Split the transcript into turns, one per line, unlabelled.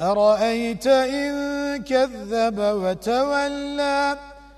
أرأيت إن كذب وتولى